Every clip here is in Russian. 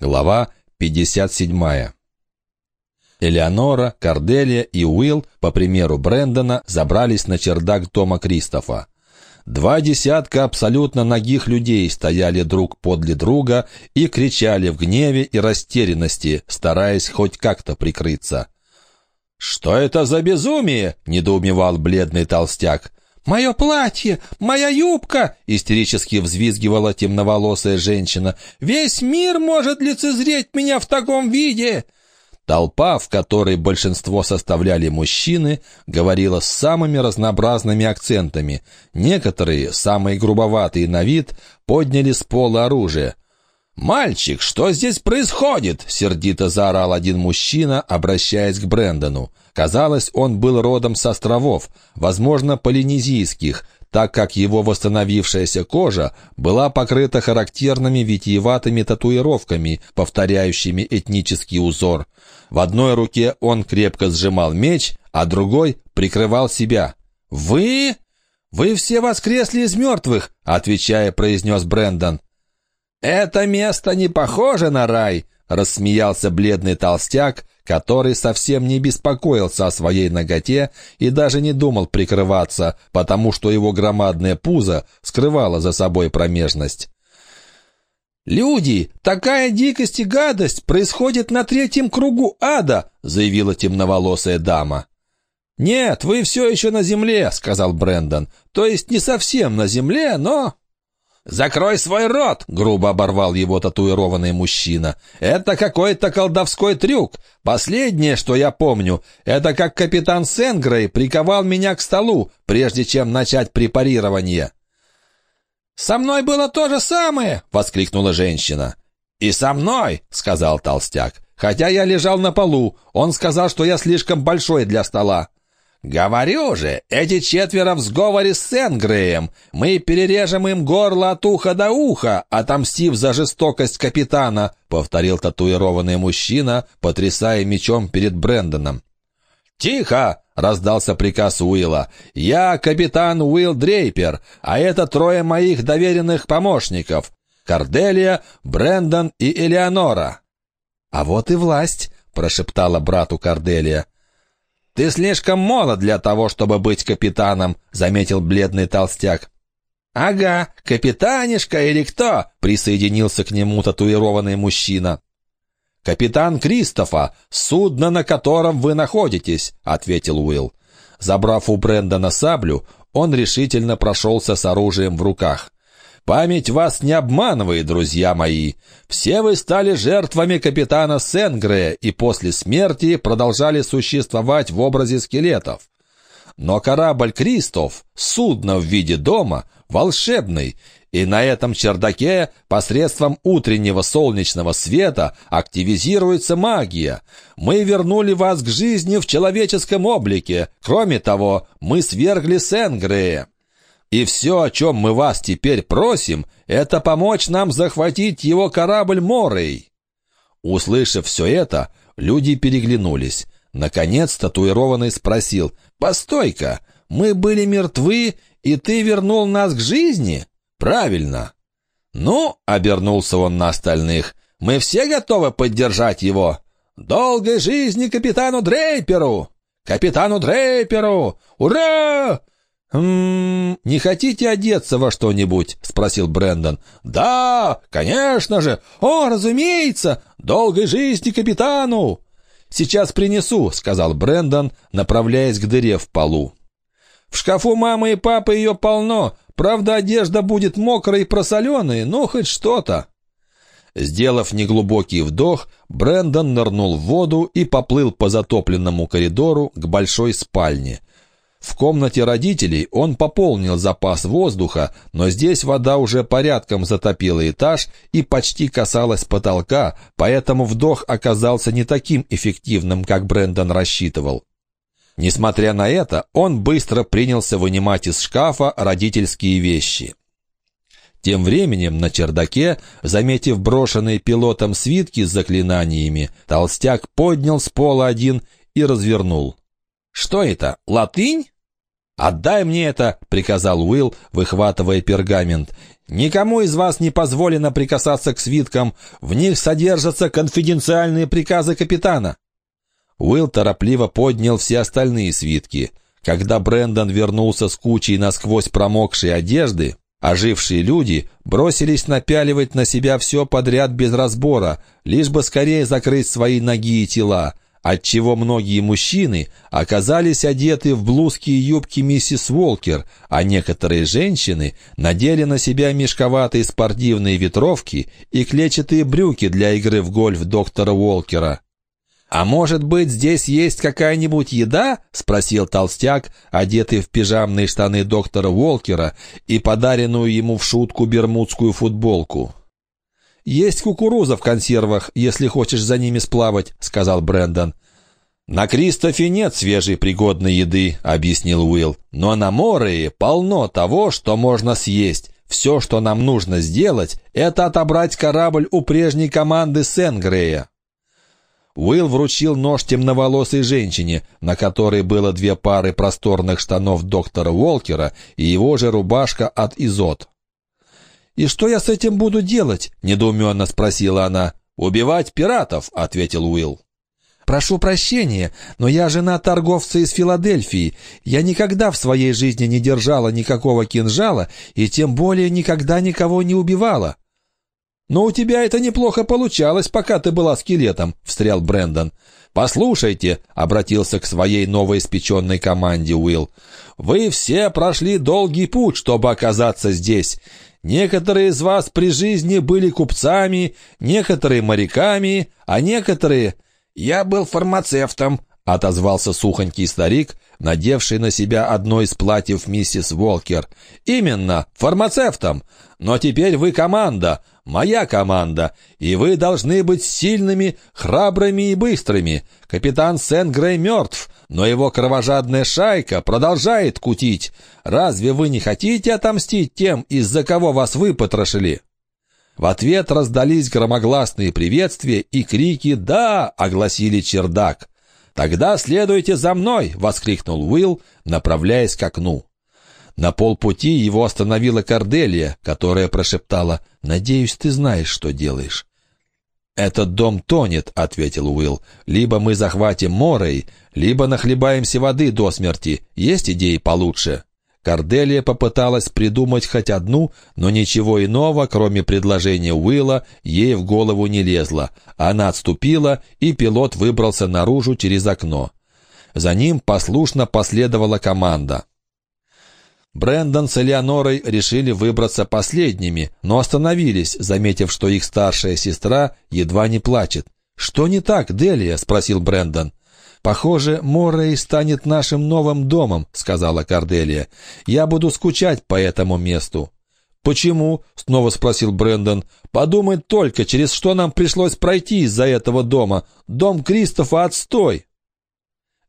Глава 57. Элеонора, Корделия и Уилл, по примеру Брэндона, забрались на чердак дома Кристофа. Два десятка абсолютно нагих людей стояли друг подле друга и кричали в гневе и растерянности, стараясь хоть как-то прикрыться. «Что это за безумие?» — недоумевал бледный толстяк. «Мое платье! Моя юбка!» — истерически взвизгивала темноволосая женщина. «Весь мир может лицезреть меня в таком виде!» Толпа, в которой большинство составляли мужчины, говорила с самыми разнообразными акцентами. Некоторые, самые грубоватые на вид, подняли с пола оружие. «Мальчик, что здесь происходит?» — сердито заорал один мужчина, обращаясь к Брэндону. Казалось, он был родом с островов, возможно, полинезийских, так как его восстановившаяся кожа была покрыта характерными витиеватыми татуировками, повторяющими этнический узор. В одной руке он крепко сжимал меч, а другой прикрывал себя. «Вы? Вы все воскресли из мертвых!» — отвечая, произнес Брендон. «Это место не похоже на рай!» — рассмеялся бледный толстяк, который совсем не беспокоился о своей ноготе и даже не думал прикрываться, потому что его громадное пузо скрывало за собой промежность. «Люди, такая дикость и гадость происходит на третьем кругу ада», заявила темноволосая дама. «Нет, вы все еще на земле», — сказал Брендон. «То есть не совсем на земле, но...» «Закрой свой рот!» — грубо оборвал его татуированный мужчина. «Это какой-то колдовской трюк. Последнее, что я помню, это как капитан Сенгрей приковал меня к столу, прежде чем начать препарирование». «Со мной было то же самое!» — воскликнула женщина. «И со мной!» — сказал толстяк. «Хотя я лежал на полу. Он сказал, что я слишком большой для стола». «Говорю же, эти четверо в сговоре с Сенгреем. Мы перережем им горло от уха до уха, отомстив за жестокость капитана», — повторил татуированный мужчина, потрясая мечом перед Брэндоном. «Тихо!» — раздался приказ Уилла. «Я капитан Уилл Дрейпер, а это трое моих доверенных помощников. Корделия, Брэндон и Элеонора». «А вот и власть», — прошептала брату Корделия. «Ты слишком молод для того, чтобы быть капитаном», — заметил бледный толстяк. «Ага, капитанишка или кто?» — присоединился к нему татуированный мужчина. «Капитан Кристофа, судно, на котором вы находитесь», — ответил Уилл. Забрав у Брэндона саблю, он решительно прошелся с оружием в руках. Память вас не обманывает, друзья мои. Все вы стали жертвами капитана Сенгрея и после смерти продолжали существовать в образе скелетов. Но корабль Кристоф, судно в виде дома, волшебный, и на этом чердаке посредством утреннего солнечного света активизируется магия. Мы вернули вас к жизни в человеческом облике. Кроме того, мы свергли Сенгрея. И все, о чем мы вас теперь просим, это помочь нам захватить его корабль Морей». Услышав все это, люди переглянулись. Наконец татуированный спросил, «Постой-ка, мы были мертвы, и ты вернул нас к жизни?» «Правильно». «Ну», — обернулся он на остальных, «мы все готовы поддержать его». «Долгой жизни капитану Дрейперу!» «Капитану Дрейперу! Ура!» «Хм, не хотите одеться во что-нибудь?» — спросил Брэндон. «Да, конечно же! О, разумеется! Долгой жизни капитану!» «Сейчас принесу», — сказал Брэндон, направляясь к дыре в полу. «В шкафу мамы и папы ее полно. Правда, одежда будет мокрая и просоленая, но хоть что-то». Сделав неглубокий вдох, Брэндон нырнул в воду и поплыл по затопленному коридору к большой спальне — в комнате родителей он пополнил запас воздуха, но здесь вода уже порядком затопила этаж и почти касалась потолка, поэтому вдох оказался не таким эффективным, как Брэндон рассчитывал. Несмотря на это, он быстро принялся вынимать из шкафа родительские вещи. Тем временем на чердаке, заметив брошенные пилотом свитки с заклинаниями, толстяк поднял с пола один и развернул. «Что это, латынь?» «Отдай мне это!» — приказал Уилл, выхватывая пергамент. «Никому из вас не позволено прикасаться к свиткам. В них содержатся конфиденциальные приказы капитана». Уилл торопливо поднял все остальные свитки. Когда Брэндон вернулся с кучей насквозь промокшей одежды, ожившие люди бросились напяливать на себя все подряд без разбора, лишь бы скорее закрыть свои ноги и тела отчего многие мужчины оказались одеты в блузки и юбки миссис Волкер, а некоторые женщины надели на себя мешковатые спортивные ветровки и клетчатые брюки для игры в гольф доктора Волкера. «А может быть, здесь есть какая-нибудь еда?» — спросил толстяк, одетый в пижамные штаны доктора Волкера и подаренную ему в шутку бермудскую футболку. «Есть кукуруза в консервах, если хочешь за ними сплавать», — сказал Брэндон. «На Кристофе нет свежей пригодной еды», — объяснил Уилл. «Но на Морее полно того, что можно съесть. Все, что нам нужно сделать, это отобрать корабль у прежней команды Сенгрея». Уилл вручил нож темноволосой женщине, на которой было две пары просторных штанов доктора Уолкера и его же рубашка от Изот. «И что я с этим буду делать?» — недоуменно спросила она. «Убивать пиратов», — ответил Уилл. «Прошу прощения, но я жена торговца из Филадельфии. Я никогда в своей жизни не держала никакого кинжала и тем более никогда никого не убивала». «Но у тебя это неплохо получалось, пока ты была скелетом», — встрял Брэндон. «Послушайте», — обратился к своей новоиспеченной команде Уилл, — «вы все прошли долгий путь, чтобы оказаться здесь. Некоторые из вас при жизни были купцами, некоторые моряками, а некоторые... Я был фармацевтом, — отозвался сухонький старик, надевший на себя одно из платьев миссис Волкер. «Именно, фармацевтом. Но теперь вы команда, моя команда, и вы должны быть сильными, храбрыми и быстрыми. Капитан Сен-Грей мертв, но его кровожадная шайка продолжает кутить. Разве вы не хотите отомстить тем, из-за кого вас выпотрошили?» В ответ раздались громогласные приветствия и крики «Да!» огласили чердак. «Тогда следуйте за мной!» — воскликнул Уилл, направляясь к окну. На полпути его остановила Корделия, которая прошептала «Надеюсь, ты знаешь, что делаешь». «Этот дом тонет», — ответил Уилл. «Либо мы захватим Морей, либо нахлебаемся воды до смерти. Есть идеи получше?» Корделия попыталась придумать хоть одну, но ничего иного, кроме предложения Уилла, ей в голову не лезло. Она отступила, и пилот выбрался наружу через окно. За ним послушно последовала команда. Брэндон с Элеонорой решили выбраться последними, но остановились, заметив, что их старшая сестра едва не плачет. «Что не так, Делия?» — спросил Брэндон. «Похоже, Моррей станет нашим новым домом», — сказала Карделия. «Я буду скучать по этому месту». «Почему?» — снова спросил Брэндон. «Подумай только, через что нам пришлось пройти из-за этого дома. Дом Кристофа отстой!»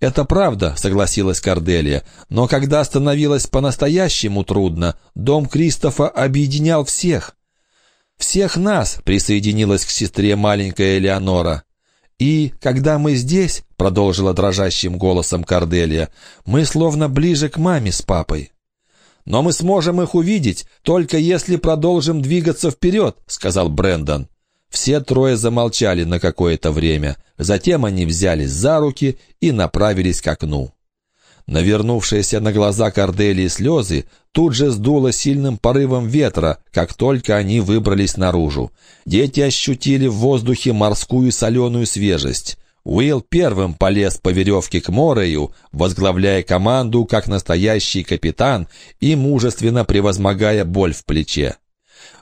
«Это правда», — согласилась Карделия. «Но когда становилось по-настоящему трудно, дом Кристофа объединял всех». «Всех нас», — присоединилась к сестре маленькая Элеонора. «И, когда мы здесь», — продолжила дрожащим голосом Корделия, «мы словно ближе к маме с папой». «Но мы сможем их увидеть, только если продолжим двигаться вперед», — сказал Брэндон. Все трое замолчали на какое-то время. Затем они взялись за руки и направились к окну. Навернувшиеся на глаза Корделии слезы тут же сдуло сильным порывом ветра, как только они выбрались наружу. Дети ощутили в воздухе морскую соленую свежесть. Уилл первым полез по веревке к Морею, возглавляя команду как настоящий капитан и мужественно превозмогая боль в плече.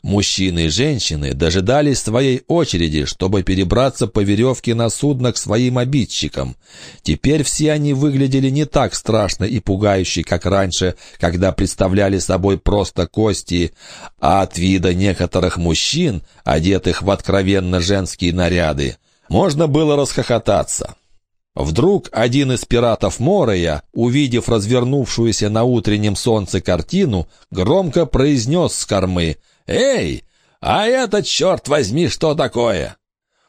Мужчины и женщины дожидались своей очереди, чтобы перебраться по веревке на судно к своим обидчикам. Теперь все они выглядели не так страшно и пугающе, как раньше, когда представляли собой просто кости, а от вида некоторых мужчин, одетых в откровенно женские наряды, можно было расхохотаться. Вдруг один из пиратов Морея, увидев развернувшуюся на утреннем солнце картину, громко произнес с кормы — «Эй, а это, черт возьми, что такое?»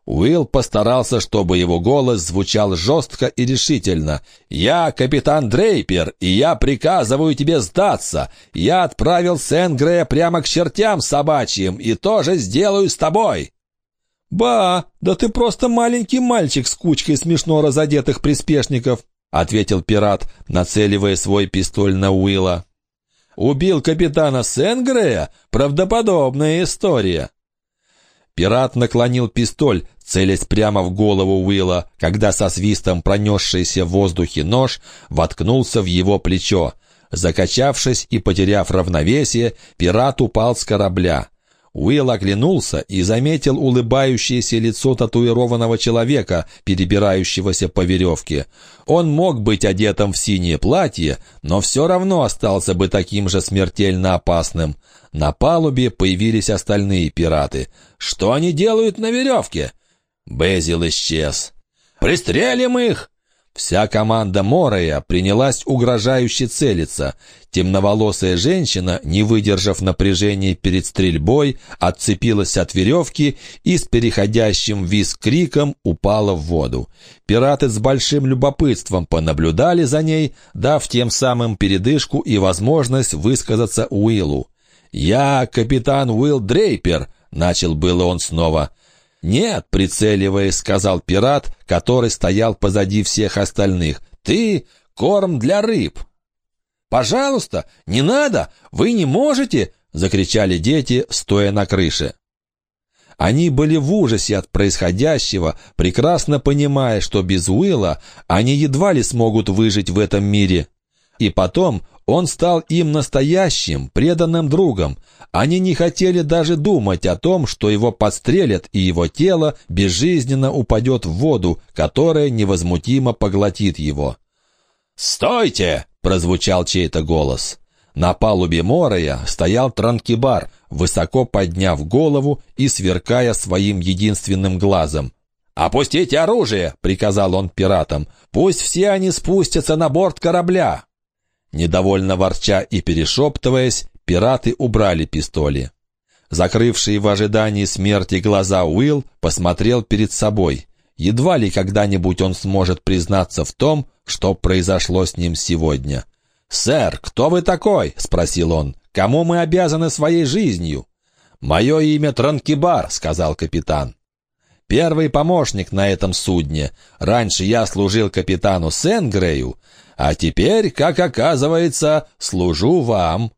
Уилл постарался, чтобы его голос звучал жестко и решительно. «Я капитан Дрейпер, и я приказываю тебе сдаться. Я отправил Сенгрея прямо к чертям собачьим и тоже сделаю с тобой». «Ба, да ты просто маленький мальчик с кучкой смешно разодетых приспешников», ответил пират, нацеливая свой пистоль на Уилла. «Убил капитана Сенгрея? Правдоподобная история». Пират наклонил пистоль, целясь прямо в голову Уилла, когда со свистом пронесшийся в воздухе нож воткнулся в его плечо. Закачавшись и потеряв равновесие, пират упал с корабля. Уилл оглянулся и заметил улыбающееся лицо татуированного человека, перебирающегося по веревке. Он мог быть одетым в синее платье, но все равно остался бы таким же смертельно опасным. На палубе появились остальные пираты. «Что они делают на веревке?» Безил исчез. «Пристрелим их!» Вся команда Морея принялась угрожающе целиться. Темноволосая женщина, не выдержав напряжения перед стрельбой, отцепилась от веревки и с переходящим визг криком упала в воду. Пираты с большим любопытством понаблюдали за ней, дав тем самым передышку и возможность высказаться Уиллу. «Я капитан Уилл Дрейпер», — начал было он снова, — «Нет», — прицеливаясь, сказал пират, который стоял позади всех остальных. «Ты — корм для рыб». «Пожалуйста, не надо! Вы не можете!» — закричали дети, стоя на крыше. Они были в ужасе от происходящего, прекрасно понимая, что без Уилла они едва ли смогут выжить в этом мире. И потом он стал им настоящим, преданным другом. Они не хотели даже думать о том, что его подстрелят, и его тело безжизненно упадет в воду, которая невозмутимо поглотит его. «Стойте!» — прозвучал чей-то голос. На палубе Морея стоял Транкибар, высоко подняв голову и сверкая своим единственным глазом. «Опустите оружие!» — приказал он пиратам. «Пусть все они спустятся на борт корабля!» Недовольно ворча и перешептываясь, пираты убрали пистоли. Закрывший в ожидании смерти глаза Уилл посмотрел перед собой. Едва ли когда-нибудь он сможет признаться в том, что произошло с ним сегодня. «Сэр, кто вы такой?» — спросил он. «Кому мы обязаны своей жизнью?» «Мое имя Транкибар», — сказал капитан. «Первый помощник на этом судне. Раньше я служил капитану Сенгрею, а теперь, как оказывается, служу вам».